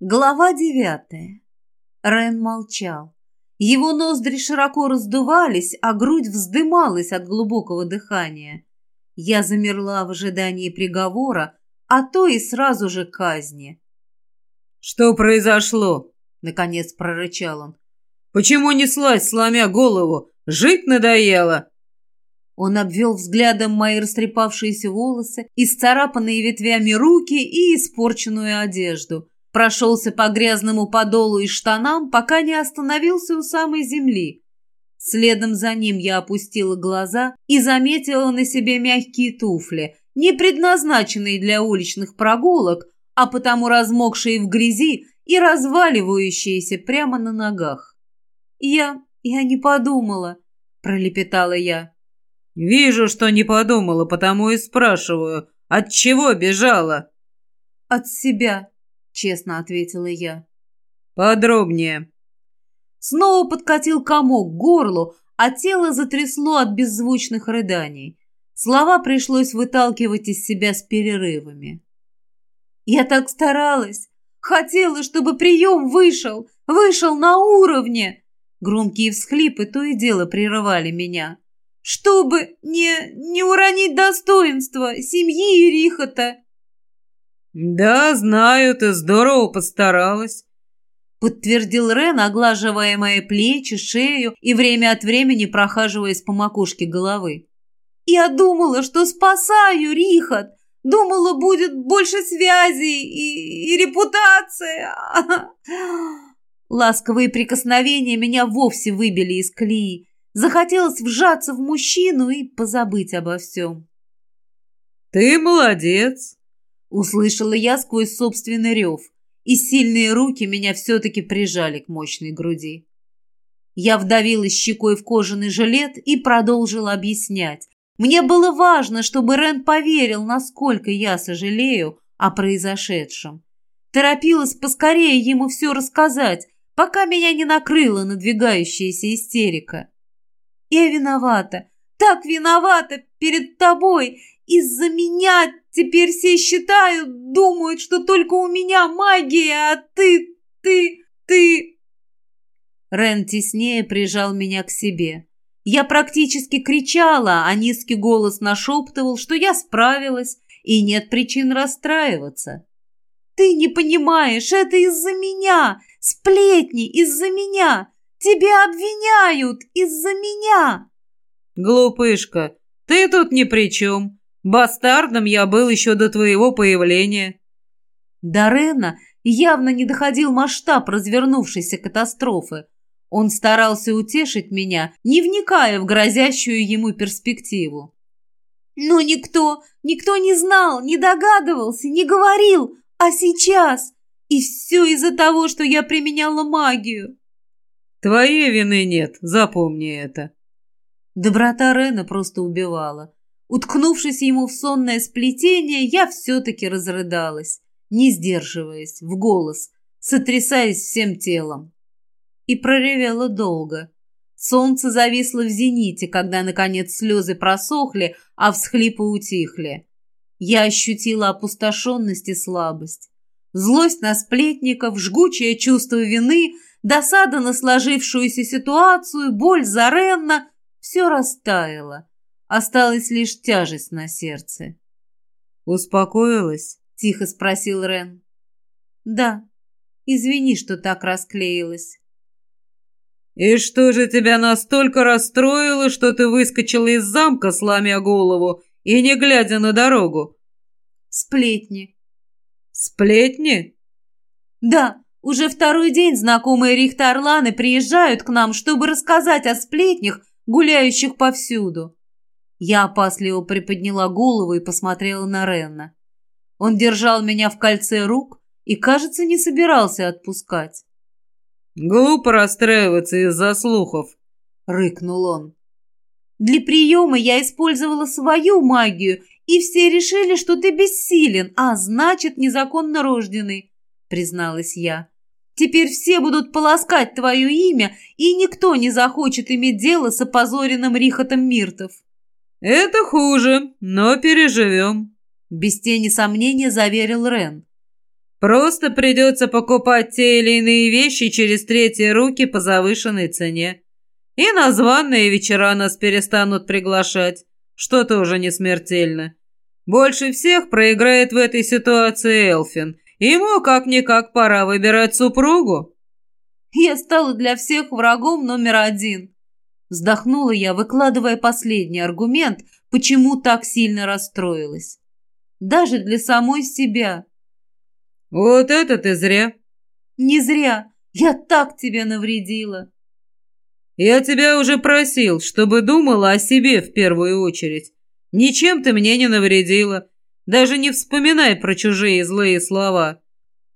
Глава девятая. Рен молчал. Его ноздри широко раздувались, а грудь вздымалась от глубокого дыхания. Я замерла в ожидании приговора, а то и сразу же казни. «Что произошло?» — наконец прорычал он. «Почему неслась, сломя голову? Жить надоело!» Он обвел взглядом мои растрепавшиеся волосы, исцарапанные ветвями руки и испорченную одежду — прошелся по грязному подолу и штанам, пока не остановился у самой земли. Следом за ним я опустила глаза и заметила на себе мягкие туфли, не предназначенные для уличных прогулок, а потому размокшие в грязи и разваливающиеся прямо на ногах. «Я... я не подумала», — пролепетала я. «Вижу, что не подумала, потому и спрашиваю, от чего бежала?» «От себя», честно ответила я. Подробнее. Снова подкатил комок к горлу, а тело затрясло от беззвучных рыданий. Слова пришлось выталкивать из себя с перерывами. Я так старалась. Хотела, чтобы прием вышел, вышел на уровне. Громкие всхлипы то и дело прерывали меня. Чтобы не, не уронить достоинство семьи и Рихота. «Да, знаю, ты здорово постаралась», — подтвердил Рен, оглаживая мои плечи, шею и время от времени прохаживаясь по макушке головы. «Я думала, что спасаю Рихот, думала, будет больше связей и, и репутация». Ласковые прикосновения меня вовсе выбили из колеи. Захотелось вжаться в мужчину и позабыть обо всем. «Ты молодец!» Услышала я сквозь собственный рев, и сильные руки меня все-таки прижали к мощной груди. Я вдавилась щекой в кожаный жилет и продолжила объяснять. Мне было важно, чтобы Рен поверил, насколько я сожалею о произошедшем. Торопилась поскорее ему все рассказать, пока меня не накрыла надвигающаяся истерика. Я виновата, так виновата перед тобой. Из-за меня теперь все считают, думают, что только у меня магия, а ты, ты, ты...» Рен теснее прижал меня к себе. Я практически кричала, а низкий голос нашептывал, что я справилась и нет причин расстраиваться. «Ты не понимаешь, это из-за меня! Сплетни из-за меня! Тебя обвиняют из-за меня!» «Глупышка, ты тут ни при чем. Бастардом я был еще до твоего появления. До Рена явно не доходил масштаб развернувшейся катастрофы. Он старался утешить меня, не вникая в грозящую ему перспективу. Но никто, никто не знал, не догадывался, не говорил. А сейчас? И все из-за того, что я применяла магию. Твоей вины нет, запомни это. Доброта Рена просто убивала. Уткнувшись ему в сонное сплетение, я все-таки разрыдалась, не сдерживаясь, в голос, сотрясаясь всем телом. И проревела долго. Солнце зависло в зените, когда, наконец, слезы просохли, а всхлипы утихли. Я ощутила опустошенность и слабость. Злость на сплетников, жгучее чувство вины, досада на сложившуюся ситуацию, боль за Ренна — все растаяло. Осталась лишь тяжесть на сердце. «Успокоилась?» — тихо спросил Рен. «Да. Извини, что так расклеилась». «И что же тебя настолько расстроило, что ты выскочила из замка, сломя голову, и не глядя на дорогу?» «Сплетни». «Сплетни?» «Да, уже второй день знакомые Рихта-Орланы приезжают к нам, чтобы рассказать о сплетнях, гуляющих повсюду. Я опасливо приподняла голову и посмотрела на Ренна. Он держал меня в кольце рук и, кажется, не собирался отпускать. «Глупо расстраиваться из-за слухов», — рыкнул он. «Для приема я использовала свою магию, и все решили, что ты бессилен, а значит, незаконно рожденный», — призналась я. «Теперь все будут полоскать твое имя, и никто не захочет иметь дело с опозоренным Рихотом Миртов». «Это хуже, но переживем», — без тени сомнения заверил Рен. Просто придется покупать те или иные вещи через третьи руки по завышенной цене. И на званные вечера нас перестанут приглашать, что тоже не смертельно. Больше всех проиграет в этой ситуации Элфин. Ему как-никак пора выбирать супругу. Я стала для всех врагом номер один. Вздохнула я, выкладывая последний аргумент, почему так сильно расстроилась. Даже для самой себя. Вот это ты зря. Не зря. Я так тебе навредила. Я тебя уже просил, чтобы думала о себе в первую очередь. Ничем ты мне не навредила. Даже не вспоминай про чужие злые слова.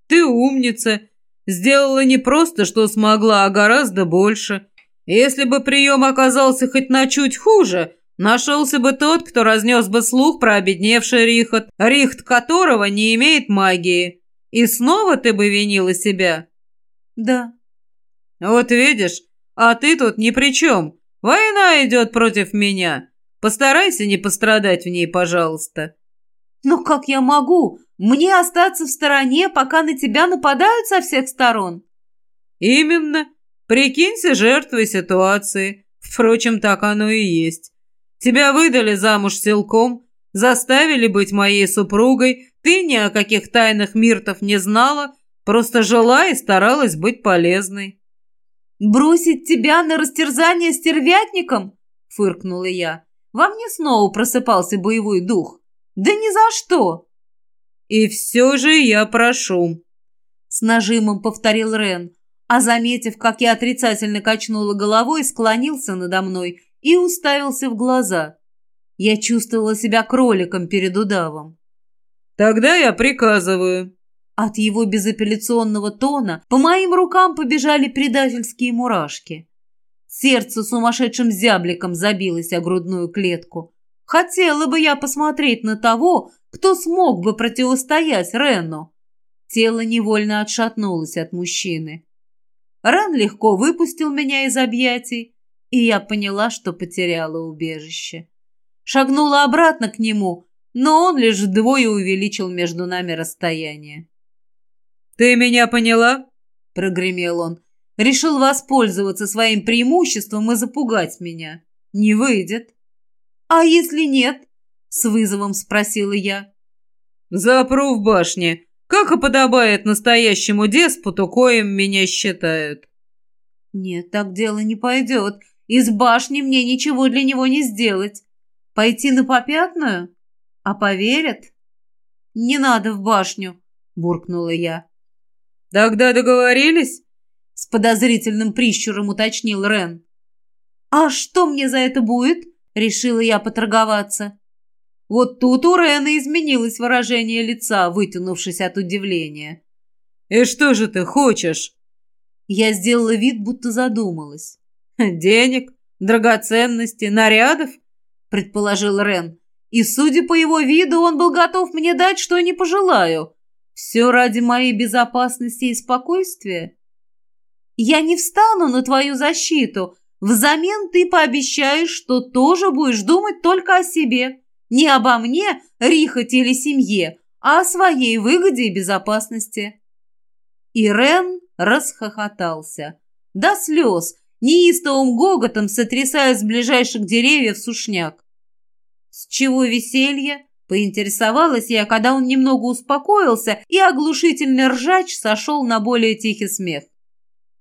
Ты умница. Сделала не просто, что смогла, а гораздо больше. Если бы прием оказался хоть на чуть хуже, нашелся бы тот, кто разнес бы слух про обедневший Рихот, Рихт которого не имеет магии. И снова ты бы винила себя? Да. Вот видишь, а ты тут ни при чем. Война идет против меня. Постарайся не пострадать в ней, пожалуйста. Но как я могу? Мне остаться в стороне, пока на тебя нападают со всех сторон? Именно. Прикинься жертвой ситуации. Впрочем, так оно и есть. Тебя выдали замуж силком, заставили быть моей супругой, ты ни о каких тайнах Миртов не знала, просто жила и старалась быть полезной. «Бросить тебя на растерзание стервятником?» — фыркнула я. Во мне снова просыпался боевой дух. «Да ни за что!» «И все же я прошу!» С нажимом повторил Рен, а, заметив, как я отрицательно качнула головой, склонился надо мной и уставился в глаза. Я чувствовала себя кроликом перед удавом. «Тогда я приказываю». От его безапелляционного тона по моим рукам побежали предательские мурашки. Сердце сумасшедшим зябликом забилось о грудную клетку. Хотела бы я посмотреть на того, кто смог бы противостоять Рену. Тело невольно отшатнулось от мужчины. Рен легко выпустил меня из объятий, и я поняла, что потеряла убежище. Шагнула обратно к нему, но он лишь вдвое увеличил между нами расстояние. «Ты меня поняла?» — прогремел он. «Решил воспользоваться своим преимуществом и запугать меня. Не выйдет». «А если нет?» — с вызовом спросила я. «Запру в башне, как и подобает настоящему деспоту, коим меня считают». «Нет, так дело не пойдет. Из башни мне ничего для него не сделать. Пойти на попятную?» А поверят? Не надо в башню, буркнула я. Тогда договорились? С подозрительным прищуром уточнил Рен. А что мне за это будет? Решила я поторговаться. Вот тут у Рена изменилось выражение лица, вытянувшись от удивления. «И что же ты хочешь?» Я сделала вид, будто задумалась. «Денег? Драгоценности? Нарядов?» предположил Рен. И, судя по его виду, он был готов мне дать, что не пожелаю. Все ради моей безопасности и спокойствия. Я не встану на твою защиту. Взамен ты пообещаешь, что тоже будешь думать только о себе. Не обо мне, Рихоте или семье, а о своей выгоде и безопасности. Ирен расхохотался. До слез, неистовым гоготом сотрясая с ближайших деревьев сушняк. «С чего веселье?» – поинтересовалась я, когда он немного успокоился, и оглушительный ржач сошел на более тихий смех.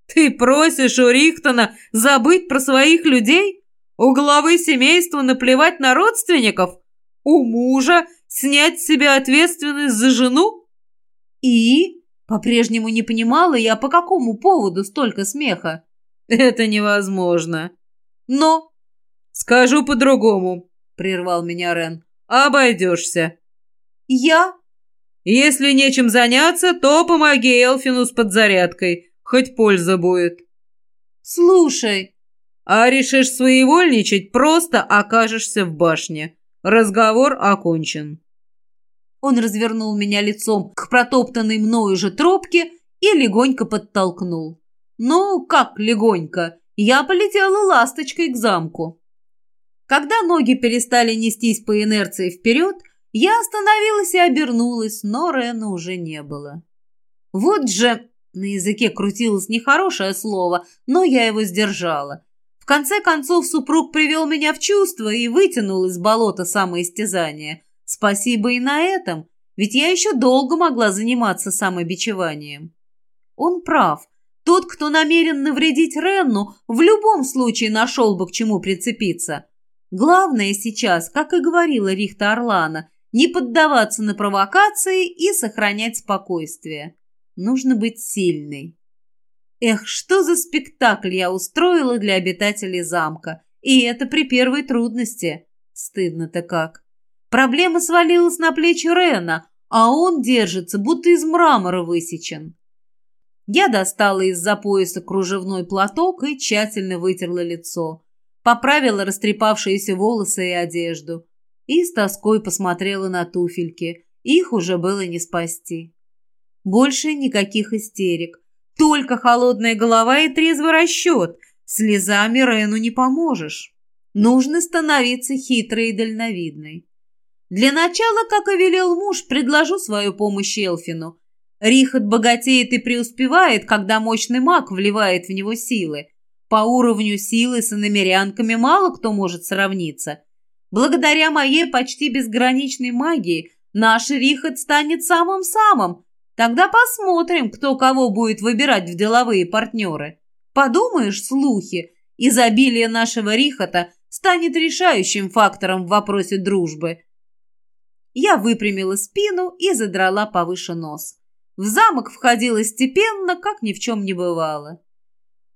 «Ты просишь у Рихтона забыть про своих людей? У главы семейства наплевать на родственников? У мужа снять с себя ответственность за жену?» «И?» – по-прежнему не понимала я, по какому поводу столько смеха. «Это невозможно». «Но?» «Скажу по-другому прервал меня Рен. «Обойдешься». «Я?» «Если нечем заняться, то помоги Элфину с подзарядкой. Хоть польза будет». «Слушай». «А решишь своевольничать, просто окажешься в башне. Разговор окончен». Он развернул меня лицом к протоптанной мною же тропке и легонько подтолкнул. Ну, как легонько? Я полетела ласточкой к замку. Когда ноги перестали нестись по инерции вперед, я остановилась и обернулась, но Рена уже не было. Вот же на языке крутилось нехорошее слово, но я его сдержала. Конце концов супруг привел меня в чувство и вытянул из болота самоистязания. Спасибо и на этом, ведь я еще долго могла заниматься самобичеванием. Он прав. Тот, кто намерен навредить Ренну, в любом случае нашел бы к чему прицепиться. Главное сейчас, как и говорила Рихта Орлана, не поддаваться на провокации и сохранять спокойствие. Нужно быть сильной. Эх, что за спектакль я устроила для обитателей замка. И это при первой трудности. Стыдно-то как. Проблема свалилась на плечи Рена, а он держится, будто из мрамора высечен. Я достала из-за пояса кружевной платок и тщательно вытерла лицо. Поправила растрепавшиеся волосы и одежду. И с тоской посмотрела на туфельки. Их уже было не спасти. Больше никаких истерик. Только холодная голова и трезвый расчет. Слезами Рену не поможешь. Нужно становиться хитрой и дальновидной. Для начала, как и велел муж, предложу свою помощь Элфину. Рихот богатеет и преуспевает, когда мощный маг вливает в него силы. По уровню силы с иномерянками мало кто может сравниться. Благодаря моей почти безграничной магии наш Рихот станет самым-самым. Тогда посмотрим, кто кого будет выбирать в деловые партнеры. Подумаешь, слухи, изобилие нашего Рихота станет решающим фактором в вопросе дружбы. Я выпрямила спину и задрала повыше нос. В замок входила степенно, как ни в чем не бывало.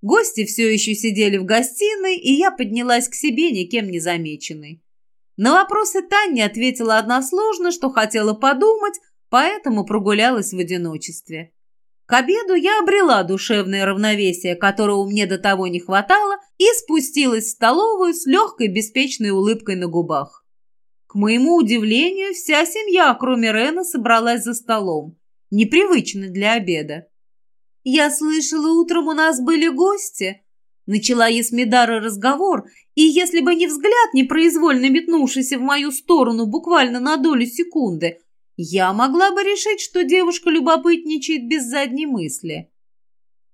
Гости все еще сидели в гостиной, и я поднялась к себе, никем не замеченной. На вопросы Тани ответила односложно, что хотела подумать, поэтому прогулялась в одиночестве. К обеду я обрела душевное равновесие, которого мне до того не хватало, и спустилась в столовую с легкой беспечной улыбкой на губах. К моему удивлению, вся семья, кроме Рена, собралась за столом непривычно для обеда. «Я слышала, утром у нас были гости», — начала Есмидара разговор, и если бы не взгляд, непроизвольно метнувшийся в мою сторону буквально на долю секунды, я могла бы решить, что девушка любопытничает без задней мысли.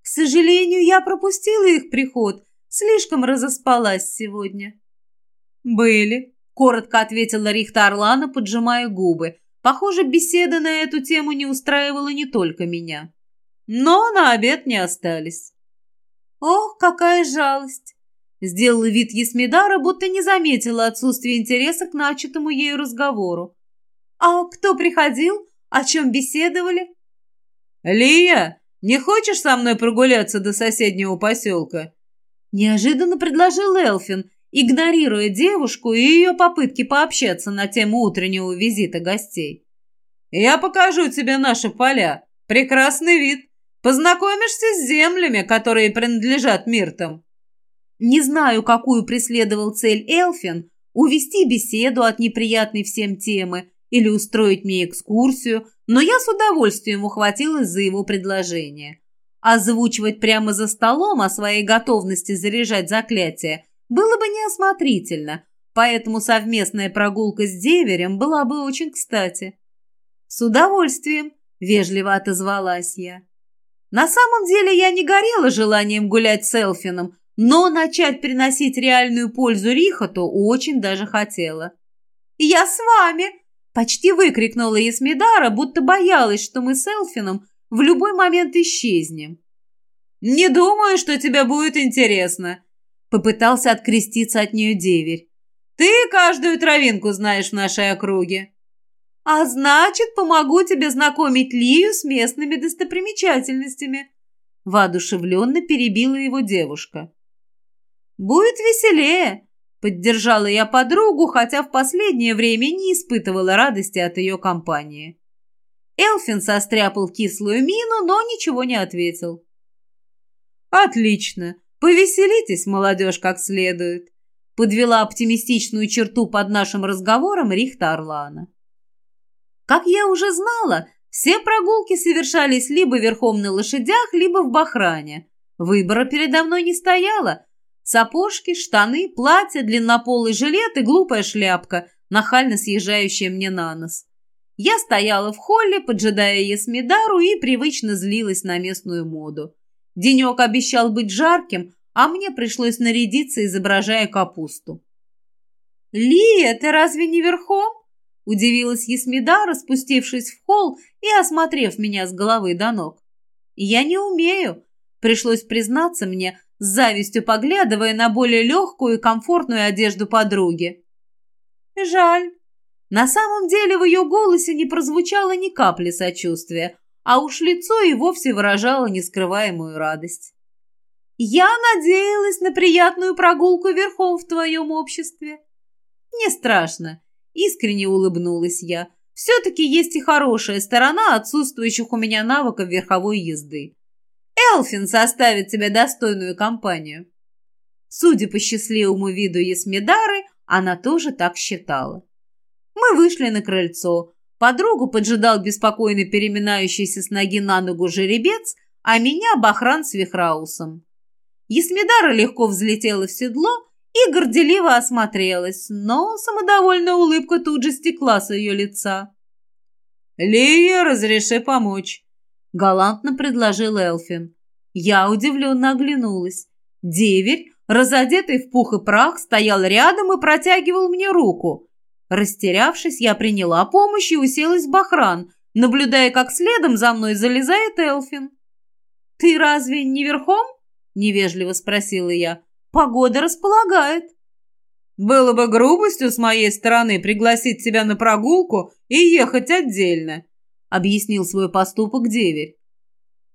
К сожалению, я пропустила их приход, слишком разоспалась сегодня. «Были», — коротко ответила Рихта Орлана, поджимая губы, Похоже, беседа на эту тему не устраивала не только меня. Но на обед не остались. «Ох, какая жалость!» Сделала вид Есмидара, будто не заметила отсутствие интереса к начатому ею разговору. «А кто приходил? О чем беседовали?» «Лия, не хочешь со мной прогуляться до соседнего поселка?» Неожиданно предложил Элфин, игнорируя девушку и ее попытки пообщаться на тему утреннего визита гостей. «Я покажу тебе наши поля. Прекрасный вид. Познакомишься с землями, которые принадлежат Миртам». Не знаю, какую преследовал цель Элфин, увести беседу от неприятной всем темы или устроить мне экскурсию, но я с удовольствием ухватилась за его предложение. Озвучивать прямо за столом о своей готовности заряжать заклятие было бы неосмотрительно, поэтому совместная прогулка с деверем была бы очень кстати. «С удовольствием», — вежливо отозвалась я. На самом деле я не горела желанием гулять с Элфином, но начать приносить реальную пользу Рихоту очень даже хотела. «Я с вами!» – почти выкрикнула Есмидара, будто боялась, что мы с Элфином в любой момент исчезнем. «Не думаю, что тебе будет интересно», Попытался откреститься от нее деверь. «Ты каждую травинку знаешь в нашей округе». «А значит, помогу тебе знакомить Лию с местными достопримечательностями», воодушевленно перебила его девушка. «Будет веселее», — поддержала я подругу, хотя в последнее время не испытывала радости от ее компании. Элфин состряпал кислую мину, но ничего не ответил. «Отлично. «Повеселитесь, молодежь, как следует», — подвела оптимистичную черту под нашим разговором Рихта Орлана. Как я уже знала, все прогулки совершались либо верхом на лошадях, либо в бахране. Выбора передо мной не стояло. Сапожки, штаны, платье, длиннополый жилет и глупая шляпка, нахально съезжающая мне на нос. Я стояла в холле, поджидая Есмидару и привычно злилась на местную моду. Денек обещал быть жарким, а мне пришлось нарядиться, изображая капусту. «Лия, ты разве не верхом?» – удивилась Есмидара, спустившись в холл и осмотрев меня с головы до ног. «Я не умею», – пришлось признаться мне, с завистью поглядывая на более легкую и комфортную одежду подруги. «Жаль». На самом деле в ее голосе не прозвучало ни капли сочувствия, а уж лицо и вовсе выражало нескрываемую радость. «Я надеялась на приятную прогулку верхом в твоем обществе». «Не страшно», — искренне улыбнулась я. «Все-таки есть и хорошая сторона отсутствующих у меня навыков верховой езды. Элфин составит тебе достойную компанию». Судя по счастливому виду Есмидары, она тоже так считала. Мы вышли на крыльцо. Подругу поджидал беспокойно переминающийся с ноги на ногу жеребец, а меня Бахран с Вихраусом. Есмидара легко взлетела в седло и горделиво осмотрелась, но самодовольная улыбка тут же стекла с ее лица. «Лия, разреши помочь», — галантно предложил Элфин. Я удивленно оглянулась. Деверь, разодетый в пух и прах, стоял рядом и протягивал мне руку. Растерявшись, я приняла помощь и уселась в бахран, наблюдая, как следом за мной залезает Элфин. «Ты разве не верхом?» – невежливо спросила я. «Погода располагает». «Было бы грубостью с моей стороны пригласить тебя на прогулку и ехать отдельно», – объяснил свой поступок деверь.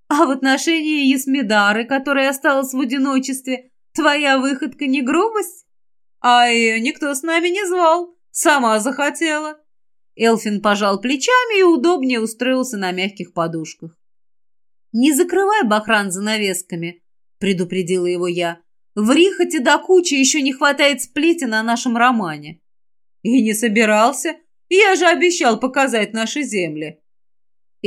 «А в отношении Есмидары, которая осталась в одиночестве, твоя выходка не грубость?» «А ее никто с нами не звал», Сама захотела. Элфин пожал плечами и удобнее устроился на мягких подушках. «Не закрывай бахран занавесками», — предупредила его я. «В Рихоте до кучи еще не хватает сплетен о нашем романе». «И не собирался. Я же обещал показать наши земли».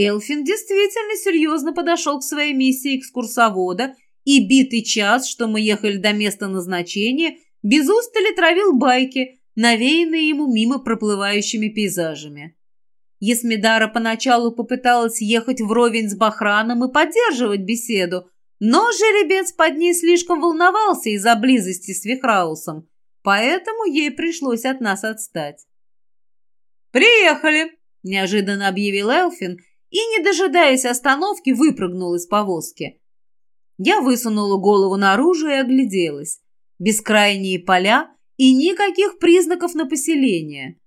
Элфин действительно серьезно подошел к своей миссии экскурсовода и битый час, что мы ехали до места назначения, без устали травил байки — навеянные ему мимо проплывающими пейзажами. Есмидара поначалу попыталась ехать вровень с Бахраном и поддерживать беседу, но жеребец под ней слишком волновался из-за близости с Вихраусом, поэтому ей пришлось от нас отстать. «Приехали!» – неожиданно объявил Элфин и, не дожидаясь остановки, выпрыгнул из повозки. Я высунула голову наружу и огляделась. Бескрайние поля, и никаких признаков на поселение.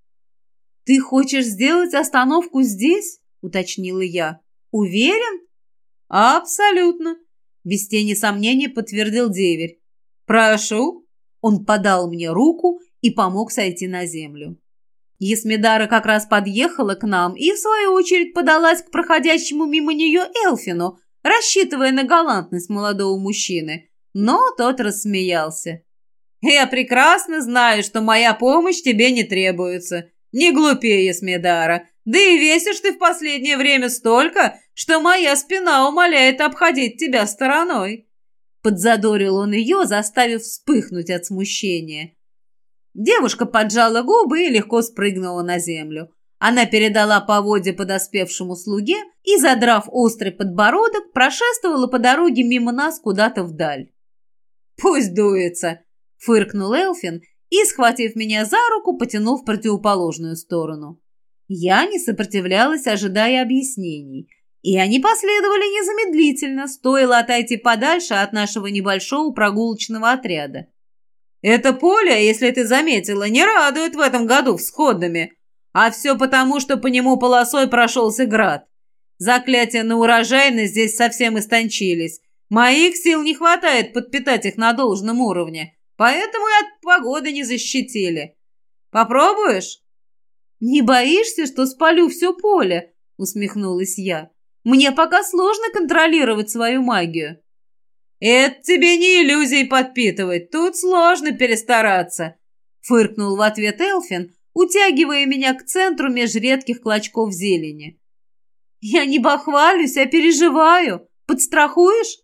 «Ты хочешь сделать остановку здесь?» – уточнила я. «Уверен?» «Абсолютно», – без тени сомнений подтвердил деверь. «Прошу». Он подал мне руку и помог сойти на землю. Есмидара как раз подъехала к нам и, в свою очередь, подалась к проходящему мимо нее Элфину, рассчитывая на галантность молодого мужчины. Но тот рассмеялся. Я прекрасно знаю, что моя помощь тебе не требуется. Не глупее, Смедара. Да и весишь ты в последнее время столько, что моя спина умоляет обходить тебя стороной». Подзадорил он ее, заставив вспыхнуть от смущения. Девушка поджала губы и легко спрыгнула на землю. Она передала поводья подоспевшему слуге и, задрав острый подбородок, прошествовала по дороге мимо нас куда-то вдаль. «Пусть дуется!» Фыркнул Элфин и, схватив меня за руку, потянул в противоположную сторону. Я не сопротивлялась, ожидая объяснений. И они последовали незамедлительно, стоило отойти подальше от нашего небольшого прогулочного отряда. «Это поле, если ты заметила, не радует в этом году всходными, а все потому, что по нему полосой прошелся град. Заклятия на урожайность здесь совсем истончились. Моих сил не хватает подпитать их на должном уровне, Поэтому и от погоды не защитили. Попробуешь?» «Не боишься, что спалю все поле?» — усмехнулась я. «Мне пока сложно контролировать свою магию». «Это тебе не иллюзий подпитывать, тут сложно перестараться», — фыркнул в ответ Элфин, утягивая меня к центру меж редких клочков зелени. «Я не бахвалюсь, а переживаю. Подстрахуешь?»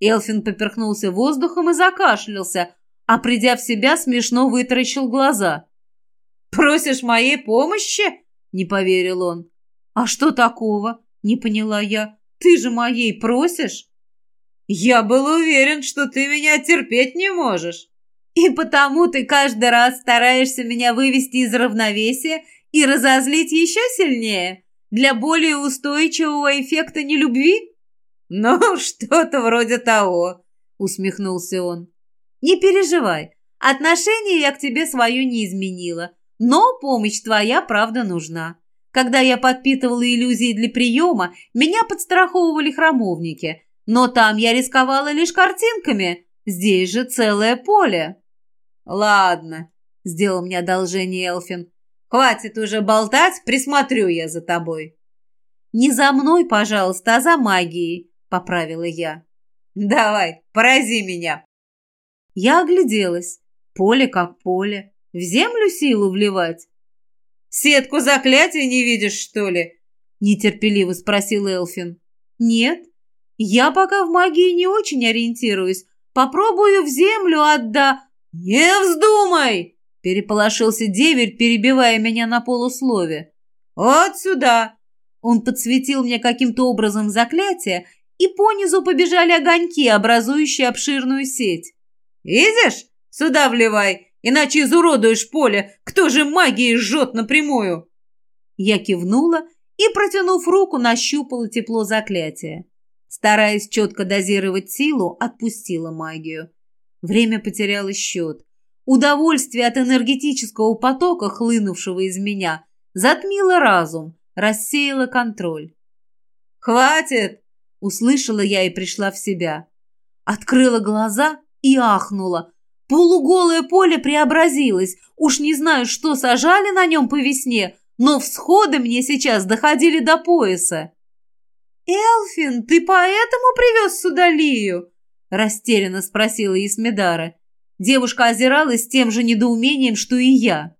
Элфин поперхнулся воздухом и закашлялся, а придя в себя, смешно вытаращил глаза. «Просишь моей помощи?» — не поверил он. «А что такого?» — не поняла я. «Ты же моей просишь?» «Я был уверен, что ты меня терпеть не можешь». «И потому ты каждый раз стараешься меня вывести из равновесия и разозлить еще сильнее? Для более устойчивого эффекта нелюбви?» «Ну, что-то вроде того», — усмехнулся он. «Не переживай, отношение я к тебе свое не изменила, но помощь твоя, правда, нужна. Когда я подпитывала иллюзии для приема, меня подстраховывали храмовники, но там я рисковала лишь картинками, здесь же целое поле». «Ладно», — сделал мне одолжение Элфин, «хватит уже болтать, присмотрю я за тобой». «Не за мной, пожалуйста, а за магией», — поправила я. «Давай, порази меня». Я огляделась. Поле как поле. В землю силу вливать. «Сетку заклятия не видишь, что ли?» — нетерпеливо спросил Элфин. «Нет, я пока в магии не очень ориентируюсь. Попробую в землю отда...» «Не вздумай!» — переполошился деверь, перебивая меня на полуслове. «Вот сюда!» Он подсветил мне каким-то образом заклятие, и понизу побежали огоньки, образующие обширную сеть. «Видишь? Сюда вливай, иначе изуродуешь поле. Кто же магией жжет напрямую?» Я кивнула и, протянув руку, нащупала тепло заклятия. Стараясь четко дозировать силу, отпустила магию. Время потеряло счет. Удовольствие от энергетического потока, хлынувшего из меня, затмило разум, рассеяло контроль. «Хватит!» — услышала я и пришла в себя. Открыла глаза и ахнула. Полуголое поле преобразилось. Уж не знаю, что сажали на нем по весне, но всходы мне сейчас доходили до пояса. «Элфин, ты поэтому привез сюда Лию?» растерянно спросила Есмедара. Девушка озиралась тем же недоумением, что и я.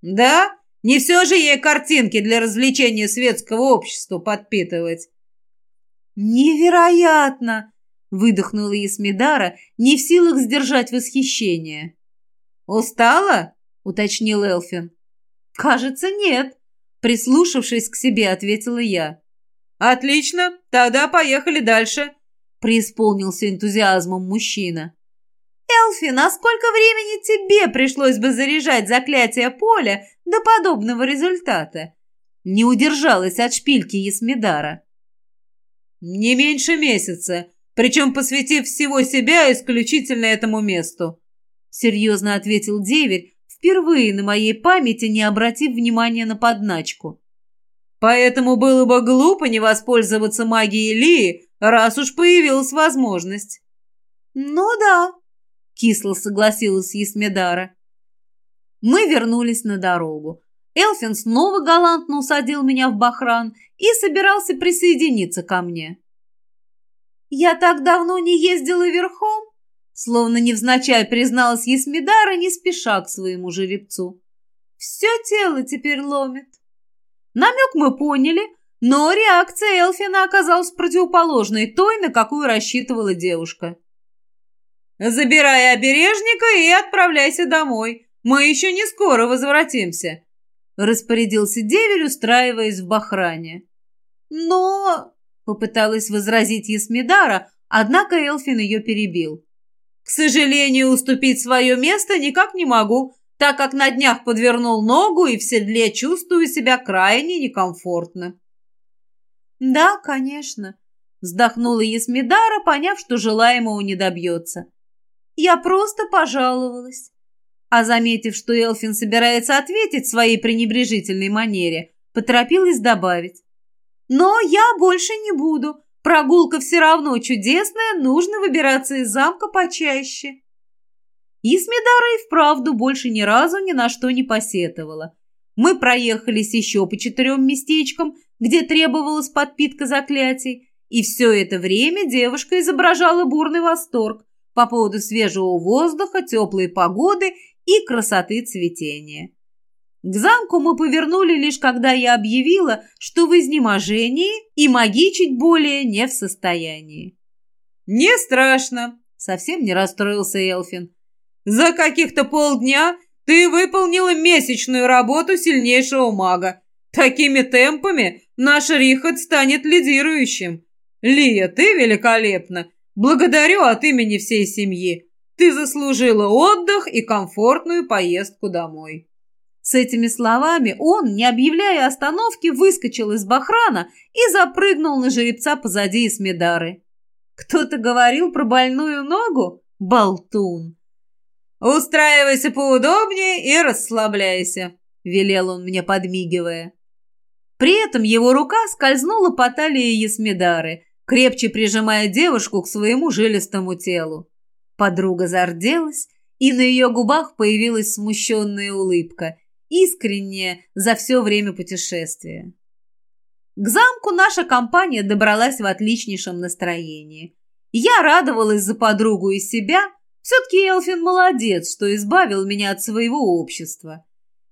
«Да? Не все же ей картинки для развлечения светского общества подпитывать?» «Невероятно!» выдохнула Есмидара, не в силах сдержать восхищение. «Устала?» — уточнил Элфин. «Кажется, нет», — прислушавшись к себе, ответила я. «Отлично, тогда поехали дальше», — преисполнился энтузиазмом мужчина. «Элфин, а сколько времени тебе пришлось бы заряжать заклятие поля до подобного результата?» Не удержалась от шпильки Есмидара. «Не меньше месяца», причем посвятив всего себя исключительно этому месту», — серьезно ответил деверь, впервые на моей памяти не обратив внимания на подначку. «Поэтому было бы глупо не воспользоваться магией Лии, раз уж появилась возможность». «Ну да», — кисло согласилась Есмедара. Мы вернулись на дорогу. Элфин снова галантно усадил меня в бахран и собирался присоединиться ко мне. «Я так давно не ездила верхом!» Словно невзначай призналась Есмидара, не спеша к своему жеребцу. «Все тело теперь ломит». Намек мы поняли, но реакция Элфина оказалась противоположной той, на какую рассчитывала девушка. «Забирай обережника и отправляйся домой. Мы еще не скоро возвратимся», — распорядился деверь, устраиваясь в Бахране. «Но...» Попыталась возразить Есмидара, однако Элфин ее перебил. «К сожалению, уступить свое место никак не могу, так как на днях подвернул ногу и в седле чувствую себя крайне некомфортно». «Да, конечно», — вздохнула Есмидара, поняв, что желаемого не добьется. «Я просто пожаловалась». А заметив, что Элфин собирается ответить своей пренебрежительной манере, поторопилась добавить. Но я больше не буду. Прогулка все равно чудесная, нужно выбираться из замка почаще. Исмедара и вправду больше ни разу ни на что не посетовала. Мы проехались еще по четырем местечкам, где требовалась подпитка заклятий, и все это время девушка изображала бурный восторг по поводу свежего воздуха, теплой погоды и красоты цветения. К замку мы повернули лишь когда я объявила, что в изнеможении и магичить более не в состоянии. «Не страшно», — совсем не расстроился Элфин. «За каких-то полдня ты выполнила месячную работу сильнейшего мага. Такими темпами наш Рихот станет лидирующим. Лия, ты великолепна. Благодарю от имени всей семьи. Ты заслужила отдых и комфортную поездку домой. С этими словами он, не объявляя остановки, выскочил из бахрана и запрыгнул на жеребца позади Эсмедары. Кто-то говорил про больную ногу? Болтун. «Устраивайся поудобнее и расслабляйся», — велел он мне, подмигивая. При этом его рука скользнула по талии Есмидары, крепче прижимая девушку к своему жилистому телу. Подруга зарделась, и на ее губах появилась смущенная улыбка, искренняя за все время путешествия. К замку наша компания добралась в отличнейшем настроении. Я радовалась за подругу и себя. Все-таки Элфин молодец, что избавил меня от своего общества.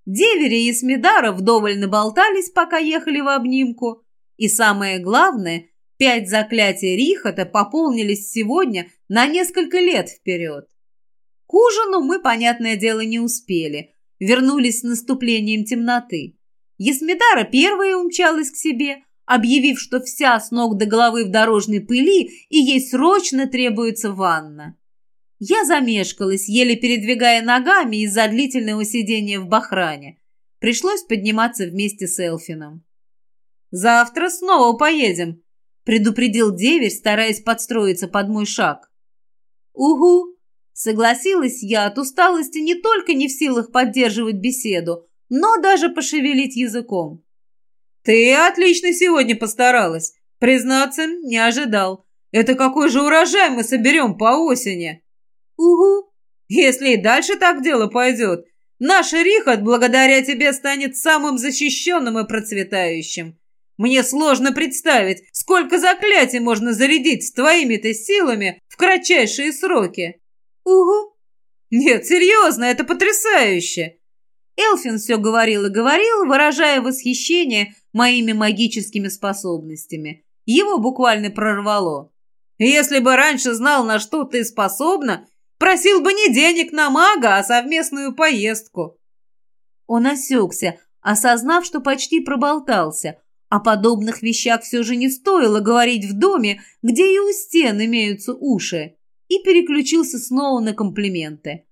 Девери и Смидара вдоволь наболтались, пока ехали в обнимку. И самое главное, пять заклятий Рихота пополнились сегодня на несколько лет вперед. К ужину мы, понятное дело, не успели – вернулись с наступлением темноты. Есмидара первая умчалась к себе, объявив, что вся с ног до головы в дорожной пыли и ей срочно требуется ванна. Я замешкалась, еле передвигая ногами из-за длительного сидения в бахране. Пришлось подниматься вместе с Элфином. «Завтра снова поедем», — предупредил деверь, стараясь подстроиться под мой шаг. «Угу», Согласилась я от усталости не только не в силах поддерживать беседу, но даже пошевелить языком. «Ты отлично сегодня постаралась. Признаться, не ожидал. Это какой же урожай мы соберем по осени?» «Угу. Если и дальше так дело пойдет, наш Рихот благодаря тебе станет самым защищенным и процветающим. Мне сложно представить, сколько заклятий можно зарядить с твоими-то силами в кратчайшие сроки». «Угу». «Нет, серьезно, это потрясающе!» Элфин все говорил и говорил, выражая восхищение моими магическими способностями. Его буквально прорвало. «Если бы раньше знал, на что ты способна, просил бы не денег на мага, а совместную поездку». Он осекся, осознав, что почти проболтался. О подобных вещах все же не стоило говорить в доме, где и у стен имеются уши и переключился снова на комплименты.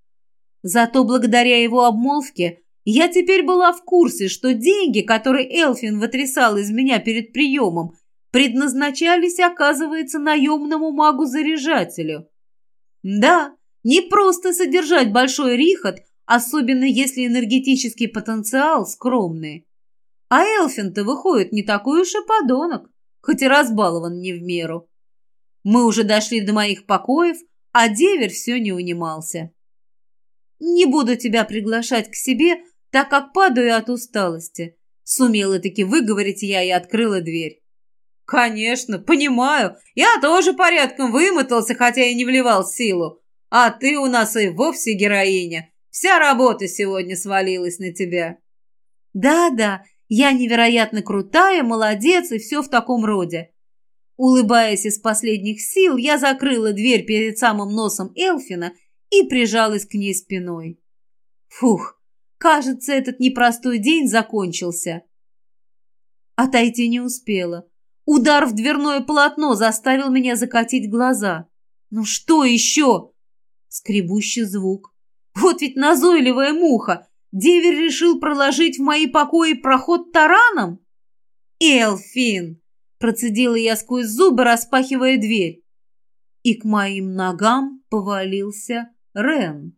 Зато благодаря его обмолвке я теперь была в курсе, что деньги, которые Элфин вытрясал из меня перед приемом, предназначались, оказывается, наемному магу-заряжателю. Да, не просто содержать большой рихот, особенно если энергетический потенциал скромный. А Элфин-то выходит не такой уж и подонок, хоть и разбалован не в меру. Мы уже дошли до моих покоев, а деверь все не унимался. «Не буду тебя приглашать к себе, так как падаю от усталости», сумела таки выговорить я и открыла дверь. «Конечно, понимаю. Я тоже порядком вымотался, хотя и не вливал силу. А ты у нас и вовсе героиня. Вся работа сегодня свалилась на тебя». «Да-да, я невероятно крутая, молодец и все в таком роде. Улыбаясь из последних сил, я закрыла дверь перед самым носом Элфина и прижалась к ней спиной. Фух, кажется, этот непростой день закончился. Отойти не успела. Удар в дверное полотно заставил меня закатить глаза. Ну что еще? Скребущий звук. Вот ведь назойливая муха. Деверь решил проложить в мои покои проход тараном? Элфин! Процедила я сквозь зубы, распахивая дверь. И к моим ногам повалился Рен.